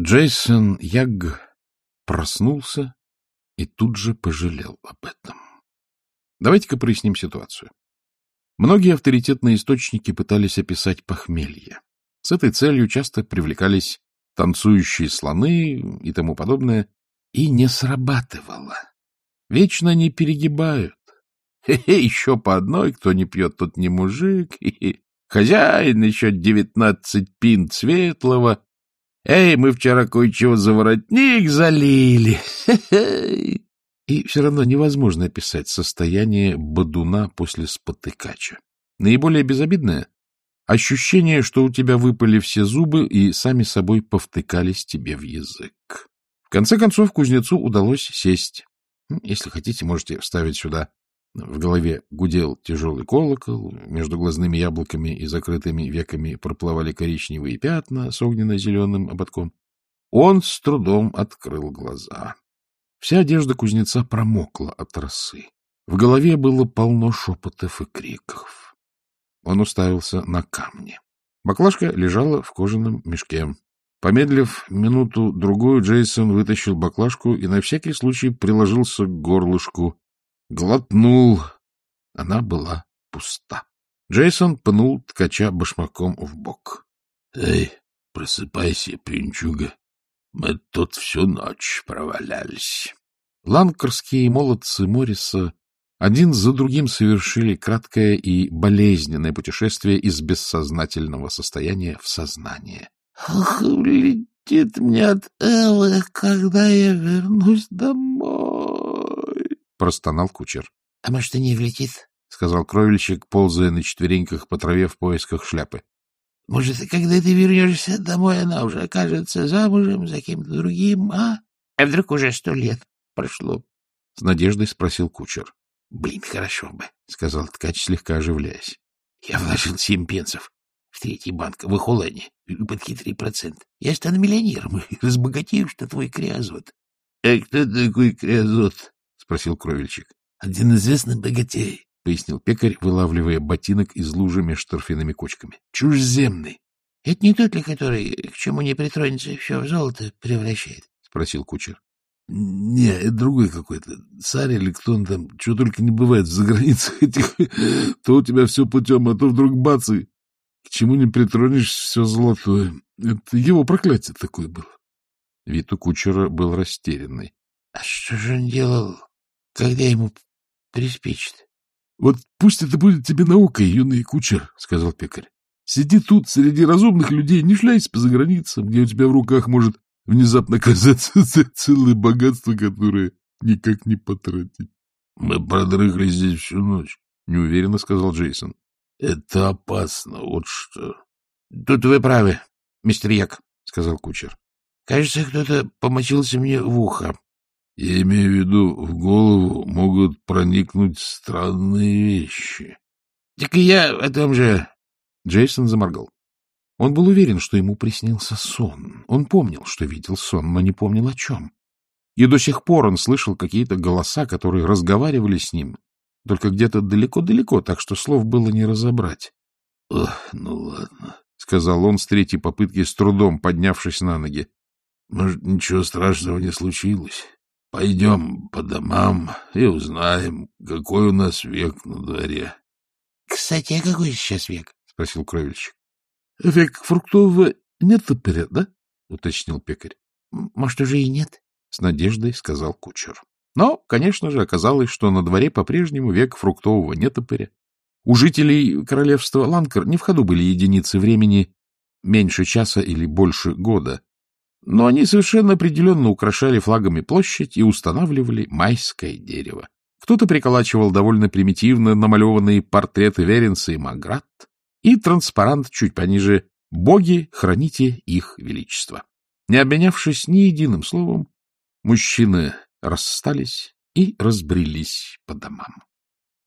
Джейсон Ягг проснулся и тут же пожалел об этом. Давайте-ка проясним ситуацию. Многие авторитетные источники пытались описать похмелье. С этой целью часто привлекались танцующие слоны и тому подобное, и не срабатывало. Вечно не перегибают. Хе-хе, еще по одной, кто не пьет, тот не мужик. Хе -хе. Хозяин еще девятнадцать пин светлого. Эй, мы вчера кое-чего за воротник залили. И все равно невозможно описать состояние бодуна после спотыкача. Наиболее безобидное — ощущение, что у тебя выпали все зубы и сами собой повтыкались тебе в язык. В конце концов, кузнецу удалось сесть. Если хотите, можете вставить сюда. В голове гудел тяжелый колокол, между глазными яблоками и закрытыми веками проплывали коричневые пятна с огненно-зеленым ободком. Он с трудом открыл глаза. Вся одежда кузнеца промокла от росы. В голове было полно шепотов и криков. Он уставился на камни. Баклажка лежала в кожаном мешке. Помедлив минуту-другую, Джейсон вытащил баклажку и на всякий случай приложился к горлышку. Глотнул. Она была пуста. Джейсон пнул ткача башмаком в бок. — Эй, просыпайся, пинчуга. Мы тут всю ночь провалялись. Ланкарские молодцы Морриса один за другим совершили краткое и болезненное путешествие из бессознательного состояния в сознание. — Ох, улетит мне от Эллы, когда я вернусь домой! — простонал кучер. — А может, и не влетит? — сказал кровельщик, ползая на четвереньках по траве в поисках шляпы. — Может, когда ты вернешься домой, она уже окажется замужем за кем-то другим, а? А вдруг уже сто лет прошло? — с надеждой спросил кучер. — Блин, хорошо бы, — сказал ткач, слегка оживляясь. — Я вложил семь пенсов в третий банк в Ихолане под хитрый процент. Я стану миллионером и разбогатею, что твой криозот. — А кто такой криозот? — спросил кровельщик. — Один известный богатей, — пояснил пекарь, вылавливая ботинок из лужи меж торфяными кочками. — Чужеземный. — Это не тот ли, который, к чему не притронется, все в золото превращает? — спросил кучер. — Не, это другой какой-то. Царь или кто он там, что только не бывает за границей этих. То у тебя все путем, а то вдруг бац, и к чему не притронешься, все золотое. Это его проклятие такое было. Вид у кучера был растерянный. — А что же он делал, когда ему приспичит? — Вот пусть это будет тебе наукой, юный кучер, — сказал пекарь. — Сиди тут среди разумных людей, не шляйся по заграницам, где у тебя в руках может внезапно оказаться целое богатство, которое никак не потратить. — Мы продрыхли здесь всю ночь, — неуверенно сказал Джейсон. — Это опасно, вот что. — Тут вы правы, мистер Як, — сказал кучер. — Кажется, кто-то помочился мне в ухо. — Я имею в виду, в голову проникнуть странные вещи. — Так и я о том же... Джейсон заморгал. Он был уверен, что ему приснился сон. Он помнил, что видел сон, но не помнил о чем. И до сих пор он слышал какие-то голоса, которые разговаривали с ним, только где-то далеко-далеко, так что слов было не разобрать. — Ох, ну ладно, — сказал он с третьей попытки, с трудом поднявшись на ноги. — Может, ничего страшного не случилось? Пойдем по домам и узнаем, какой у нас век на дворе. — Кстати, а какой сейчас век? — спросил кровельщик. — Век фруктового нет теперь, да? — уточнил пекарь. — Может, уже и нет? — с надеждой сказал кучер. Но, конечно же, оказалось, что на дворе по-прежнему век фруктового нетопыря. У жителей королевства Ланкар не в ходу были единицы времени меньше часа или больше года, но они совершенно определенно украшали флагами площадь и устанавливали майское дерево. Кто-то приколачивал довольно примитивно намалеванные портреты Веренса и Маград и транспарант чуть пониже «Боги, храните их величество». Не обменявшись ни единым словом, мужчины расстались и разбрелись по домам.